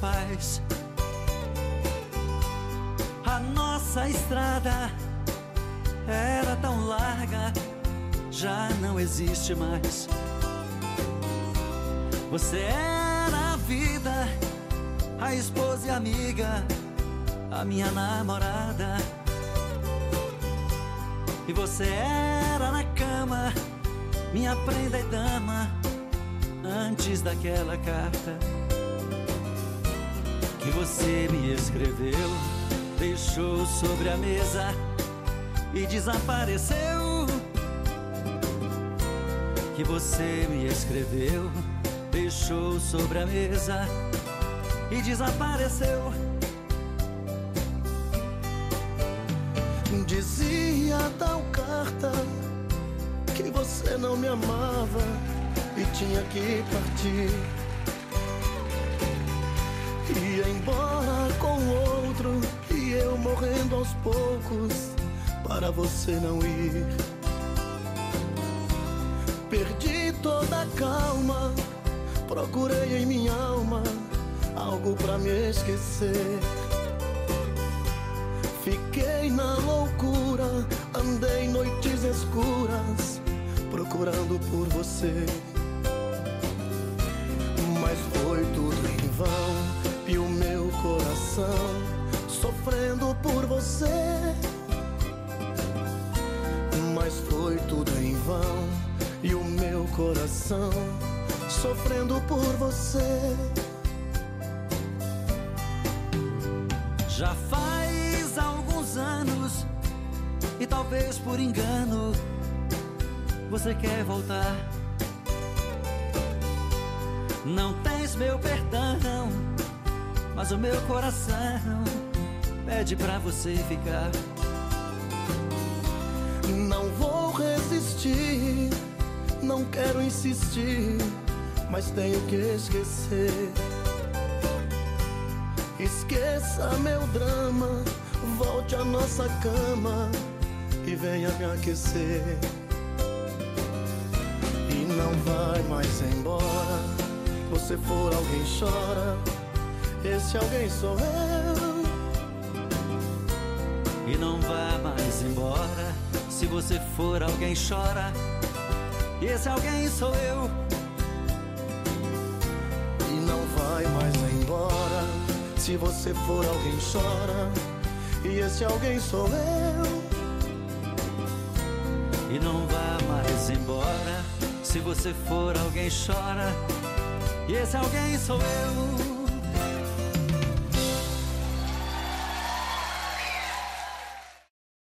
paz. A nossa estrada era tão larga, já não existe mais. Você era a vida, a esposa e amiga, a minha namorada. E você era na cama, minha prenda e dama, antes daquela carta que você me escreveu, deixou sobre a mesa e desapareceu. Que você me escreveu, deixou sobre a mesa e desapareceu. Dizia tal carta que você não me amava e tinha que partir. Eu morrendo aos poucos para você não ir. Perdi toda a calma, procurei em minha alma algo para me esquecer. Fiquei na loucura, andei noites escuras, procurando por você. Sofrendo por você. Mas foi tudo em vão, e o meu coração sofrendo por você. Já faz alguns anos e talvez por engano você quer voltar. Não tens meu perdão, mas o meu coração pede pra você ficar. Não vou resistir, não quero insistir, mas tenho que esquecer. Esqueça meu drama, volte à nossa cama e venha me aquecer. E não vai mais embora, você for alguém chora, esse alguém sou eu. E não vá mais embora. Se você for alguém chora. E esse alguém sou eu. E não vai mais embora. Se você for alguém chora. E esse alguém sou eu. E não vá mais embora. Se você for alguém chora. E esse alguém sou eu.